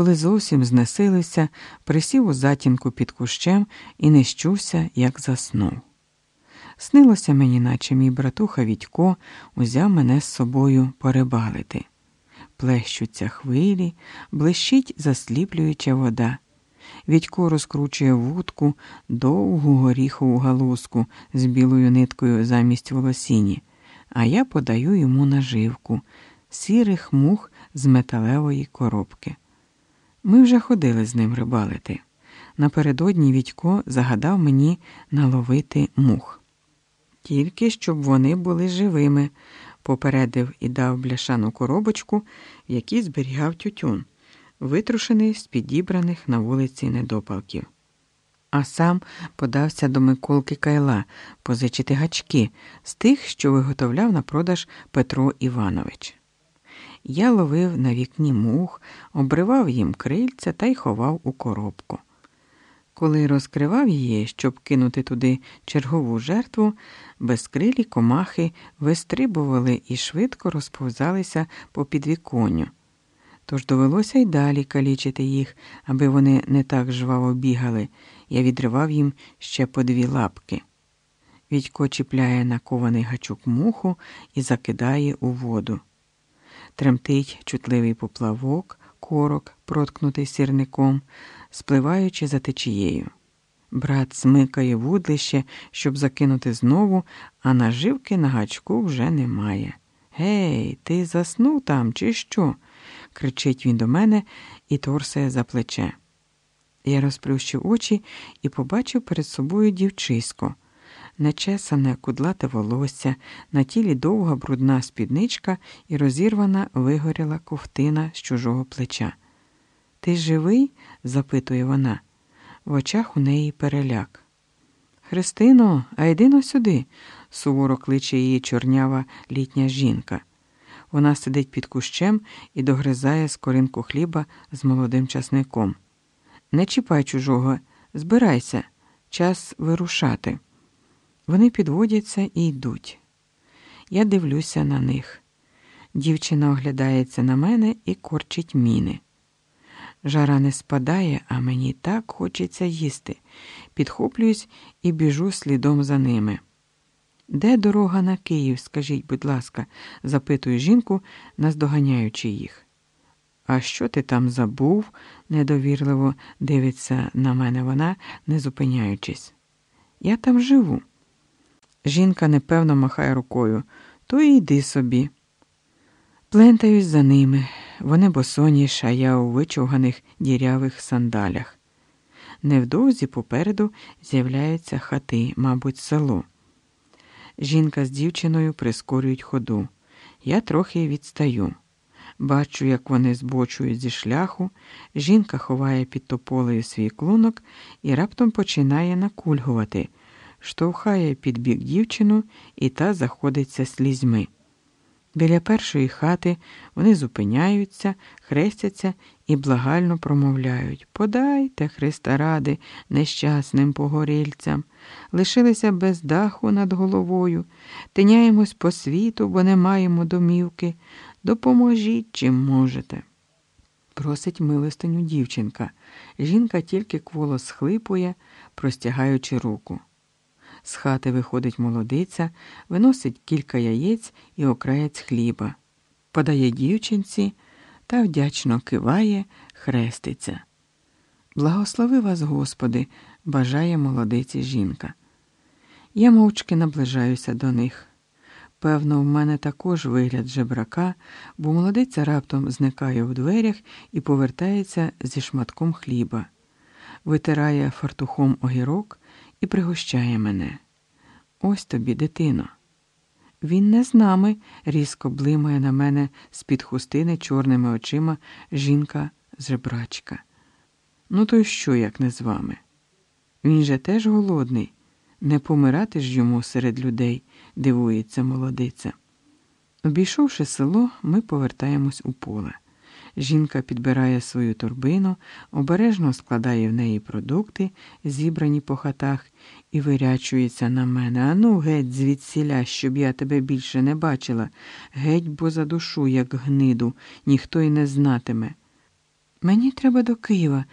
коли зовсім знесилився, присів у затінку під кущем і не щувся, як заснув. Снилося мені, наче мій братуха Відько узяв мене з собою порибалити. Плещуться хвилі, блищить засліплююча вода. Відько розкручує вудку довгу горіхову галузку з білою ниткою замість волосіні, а я подаю йому наживку сірих мух з металевої коробки. Ми вже ходили з ним рибалити. Напередодні Відько загадав мені наловити мух. Тільки щоб вони були живими, попередив і дав бляшану коробочку, в якій зберігав тютюн, витрушений з підібраних на вулиці недопалків. А сам подався до Миколки Кайла позичити гачки з тих, що виготовляв на продаж Петро Іванович. Я ловив на вікні мух, обривав їм крильця та й ховав у коробку. Коли розкривав її, щоб кинути туди чергову жертву, безкрилі комахи вистрибували і швидко розповзалися по підвіконню. Тож довелося й далі калічити їх, аби вони не так жваво бігали. Я відривав їм ще по дві лапки. Відько чіпляє на кований гачок муху і закидає у воду. Тремтить чутливий поплавок, корок, проткнутий сірником, спливаючи за течією. Брат смикає вудлище, щоб закинути знову, а наживки на гачку вже немає. Гей, ти заснув там, чи що? кричить він до мене і торсає за плече. Я розплющив очі і побачив перед собою дівчисько. Нечесане кудлате волосся, на тілі довга брудна спідничка і розірвана вигоріла ковтина з чужого плеча. Ти живий? запитує вона. В очах у неї переляк. Христино, а йди сюди, суворо кличе її чорнява літня жінка. Вона сидить під кущем і догризає скоринку хліба з молодим часником. Не чіпай чужого, збирайся, час вирушати. Вони підводяться і йдуть. Я дивлюся на них. Дівчина оглядається на мене і корчить міни. Жара не спадає, а мені так хочеться їсти. Підхоплююсь і біжу слідом за ними. Де дорога на Київ, скажіть, будь ласка, запитую жінку, наздоганяючи їх. А що ти там забув? недовірливо дивиться на мене вона, не зупиняючись. Я там живу. Жінка непевно махає рукою, то й йди собі. Плентаюсь за ними, вони босоніж, а я у вичуганих дірявих сандалях. Невдовзі попереду з'являються хати, мабуть, село. Жінка з дівчиною прискорюють ходу. Я трохи відстаю. Бачу, як вони збочують зі шляху, жінка ховає під тополею свій клунок і раптом починає накульгувати, штовхає під бік дівчину, і та заходиться слізьми. Біля першої хати вони зупиняються, хрестяться і благально промовляють Подайте, Христа ради, нещасним погорільцям, лишилися без даху над головою, тиняємось по світу, бо не маємо домівки. Допоможіть, чим можете. Просить милостиню дівчинка. Жінка тільки кволо схлипує, простягаючи руку. З хати виходить молодиця, виносить кілька яєць і окраєць хліба, подає дівчинці та вдячно киває, хреститься. Благослови вас, Господи, бажає молодиці жінка. Я мовчки наближаюся до них. Певно, в мене також вигляд жебрака, бо молодиця раптом зникає у дверях і повертається зі шматком хліба, витирає фартухом огірок і пригощає мене. Ось тобі, дитино. Він не з нами, різко блимає на мене з-під хустини чорними очима жінка жебрачка. Ну, то й що, як не з вами? Він же теж голодний. Не помирати ж йому серед людей, дивується молодиця. Обійшовши село, ми повертаємось у поле. Жінка підбирає свою торбину, обережно складає в неї продукти, зібрані по хатах, і вирячується на мене. Ану, геть, звідсіля, щоб я тебе більше не бачила. Геть, бо за душу, як гниду, ніхто й не знатиме. Мені треба до Києва,